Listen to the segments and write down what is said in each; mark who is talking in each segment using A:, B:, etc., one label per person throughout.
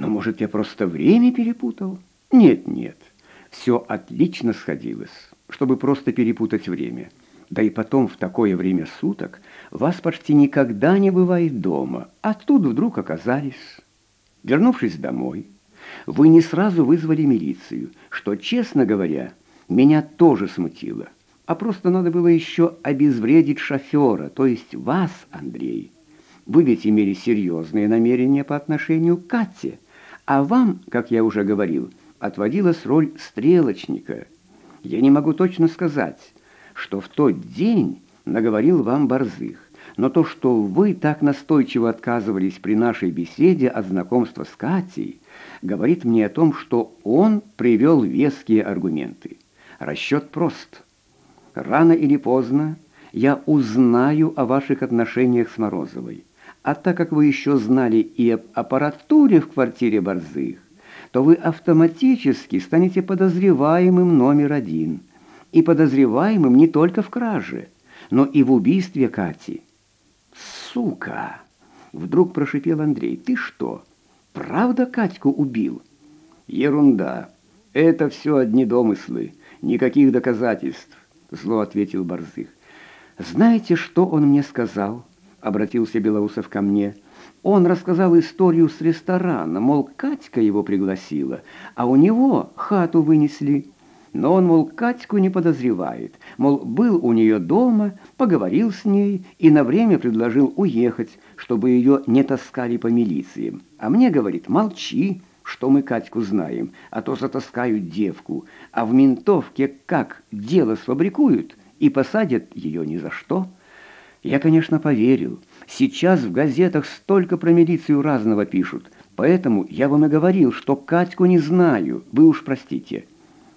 A: Но, может, я просто время перепутал? Нет, нет, все отлично сходилось, чтобы просто перепутать время. Да и потом в такое время суток вас почти никогда не бывает дома, а тут вдруг оказались. Вернувшись домой, вы не сразу вызвали милицию, что, честно говоря, меня тоже смутило. А просто надо было еще обезвредить шофера, то есть вас, Андрей. Вы ведь имели серьезные намерения по отношению к Кате, а вам, как я уже говорил, отводилась роль стрелочника. Я не могу точно сказать, что в тот день наговорил вам Борзых, но то, что вы так настойчиво отказывались при нашей беседе от знакомства с Катей, говорит мне о том, что он привел веские аргументы. Расчет прост. Рано или поздно я узнаю о ваших отношениях с Морозовой. А так как вы еще знали и об аппаратуре в квартире Борзых, то вы автоматически станете подозреваемым номер один. И подозреваемым не только в краже, но и в убийстве Кати. «Сука!» — вдруг прошипел Андрей. «Ты что, правда Катьку убил?» «Ерунда. Это все одни домыслы. Никаких доказательств», — зло ответил Борзых. «Знаете, что он мне сказал?» Обратился Белоусов ко мне. Он рассказал историю с ресторана, мол, Катька его пригласила, а у него хату вынесли. Но он, мол, Катьку не подозревает, мол, был у нее дома, поговорил с ней и на время предложил уехать, чтобы ее не таскали по милициям. А мне говорит, молчи, что мы Катьку знаем, а то затаскают девку, а в ментовке как дело сфабрикуют и посадят ее ни за что». Я, конечно, поверил. Сейчас в газетах столько про милицию разного пишут. Поэтому я вам и говорил, что Катьку не знаю. Вы уж простите.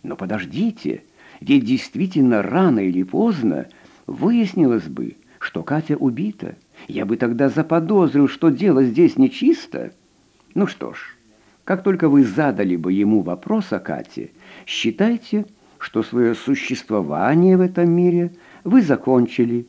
A: Но подождите, ведь действительно рано или поздно выяснилось бы, что Катя убита. Я бы тогда заподозрил, что дело здесь нечисто. Ну что ж, как только вы задали бы ему вопрос о Кате, считайте, что свое существование в этом мире вы закончили,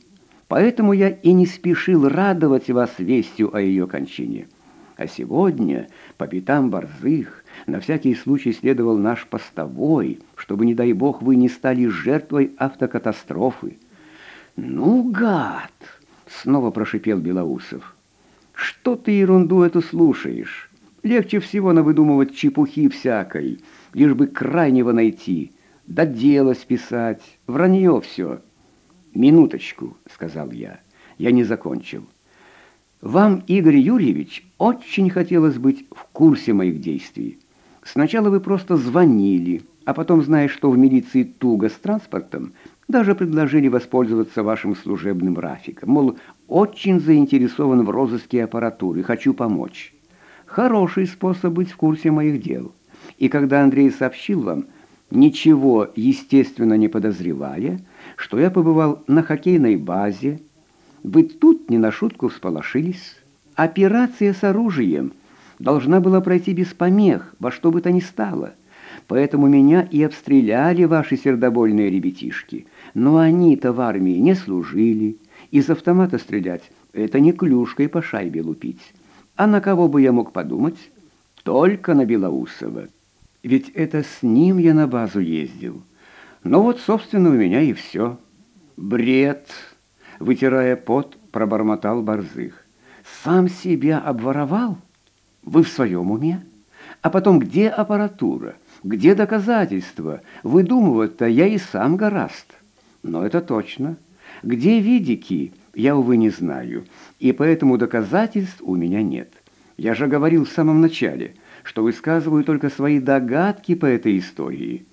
A: Поэтому я и не спешил радовать вас вестью о ее кончине. А сегодня по пятам борзых на всякий случай следовал наш постовой, чтобы, не дай бог, вы не стали жертвой автокатастрофы. «Ну, гад!» — снова прошипел Белоусов. «Что ты ерунду эту слушаешь? Легче всего навыдумывать чепухи всякой, лишь бы крайнего найти, да дело списать, вранье все». «Минуточку», — сказал я, — «я не закончил. Вам, Игорь Юрьевич, очень хотелось быть в курсе моих действий. Сначала вы просто звонили, а потом, зная, что в милиции туго с транспортом, даже предложили воспользоваться вашим служебным рафиком. Мол, очень заинтересован в розыске аппаратуры, хочу помочь. Хороший способ быть в курсе моих дел. И когда Андрей сообщил вам, ничего, естественно, не подозревая, что я побывал на хоккейной базе. Вы тут не на шутку всполошились. Операция с оружием должна была пройти без помех, во что бы то ни стало. Поэтому меня и обстреляли ваши сердобольные ребятишки. Но они-то в армии не служили. Из автомата стрелять — это не клюшкой по шайбе лупить. А на кого бы я мог подумать? Только на Белоусова. Ведь это с ним я на базу ездил. Ну вот, собственно, у меня и все. Бред, вытирая пот, пробормотал Борзых. Сам себя обворовал? Вы в своем уме? А потом, где аппаратура? Где доказательства? Выдумывать-то я и сам гораст. Но это точно. Где видики, я, увы, не знаю. И поэтому доказательств у меня нет. Я же говорил в самом начале, что высказываю только свои догадки по этой истории.